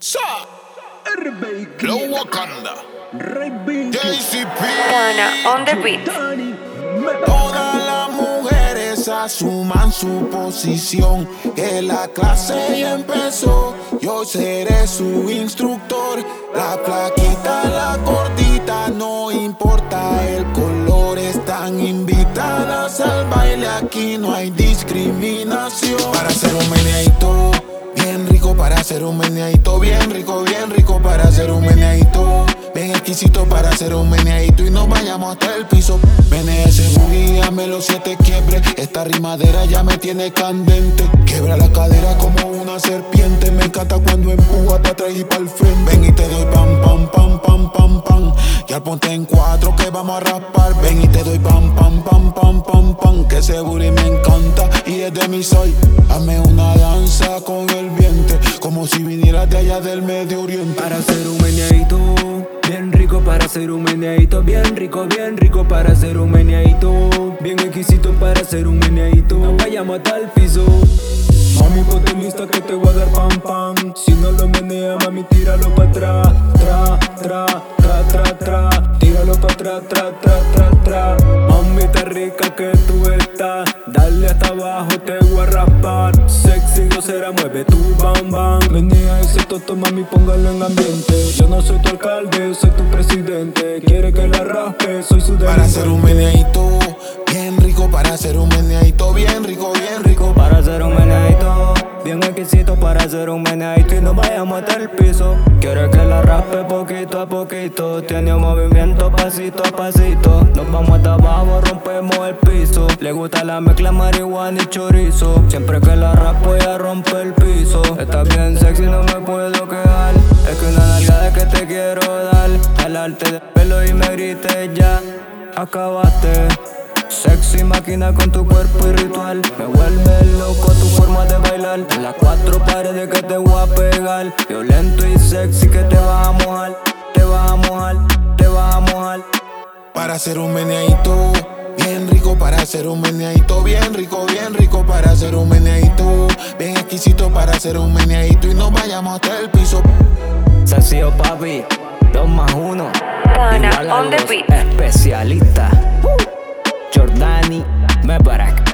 Sa. Low Wakanda. JCP. On the beat. Todas las mujeres asuman su posición. Que la clase ya empezó. Yo seré su instructor. La plaquita, la gordita, no importa el color. Están invitadas al baile. Aquí no hay discriminación. Para ser un meneadito. Bien rico para hacer un meneadito, bien rico, bien rico para hacer un meneadito. Bien exquisito para hacer un meneadito y nos vayamos hasta el piso. Menea ese hazme los siete quiebre. Esta rimadera ya me tiene candente. Quebra la cadera como una serpiente. Me encanta cuando empuja para atrás y para el frente. Ven y te doy pam, pam, pam, pam, pam, pam. Y al ponte en cuatro que vamos a raspar. Ven y te doy pam, pam, pam, pam, pam, pam. Que ese booty me encanta y es de mi soy. Hazme una del Medio Oriente. Para hacer un meneadito, bien rico para hacer un meneadito, bien rico, bien rico para hacer un meneadito, bien exquisito para hacer un meneadito. No vayamos hasta el piso. Mami, ponte lista que te voy a dar pam pam. Si no lo menea, mami, tíralo pa' atrás. Tra, tra, tra, tra, tra. Tíralo pa' atrás, tra, tra, tra, tra. Mami, está rica que tú estás. Dale hasta abajo, te voy a raspar. Sexy, grosera, mueve tu bam bam. Toto, mami, póngalo en ambiente. Yo no soy tu alcalde, soy tu presidente. Quiere que la raspe, soy su Para hacer un meneadito, bien rico. Para hacer un meneadito, bien rico, bien rico. Para hacer un meneadito, bien exquisito para hacer un meneadito y no vayamos hasta el piso. Quiere que la raspe poquito a poquito, tiene un movimiento pasito a pasito. Nos vamos hasta abajo, rompemos el piso. Le gusta la mezcla marihuana y chorizo. Siempre que la raspo ella rompe el piso. Está bien sexy, no me puedo quedar. Es que una nalgada que te quiero dar. Jalarte de pelo y me grites ya. Acabaste. Sexy máquina con tu cuerpo y ritual Me vuelve loco tu forma de bailar En las cuatro paredes que te voy a pegar Violento y sexy que te vas a mojar Te vas a mojar, te vas a mojar Para hacer un meneadito, bien rico para hacer un meneadito, bien rico, bien rico para hacer un meneadito, bien exquisito para hacer un meneadito y nos vayamos hasta el piso. Sencillo papi, dos más uno. Igual on the beat. Especialista, uh. Jordani Mebarak.